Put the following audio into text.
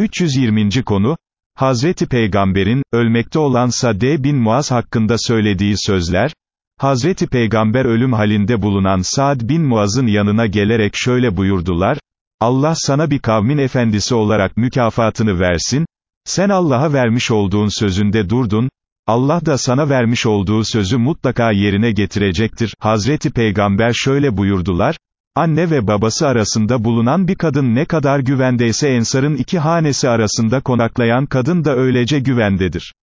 320. konu, Hazreti Peygamber'in, ölmekte olan Sade bin Muaz hakkında söylediği sözler, Hazreti Peygamber ölüm halinde bulunan Saad bin Muaz'ın yanına gelerek şöyle buyurdular, Allah sana bir kavmin efendisi olarak mükafatını versin, sen Allah'a vermiş olduğun sözünde durdun, Allah da sana vermiş olduğu sözü mutlaka yerine getirecektir. Hazreti Peygamber şöyle buyurdular, Anne ve babası arasında bulunan bir kadın ne kadar güvendeyse Ensar'ın iki hanesi arasında konaklayan kadın da öylece güvendedir.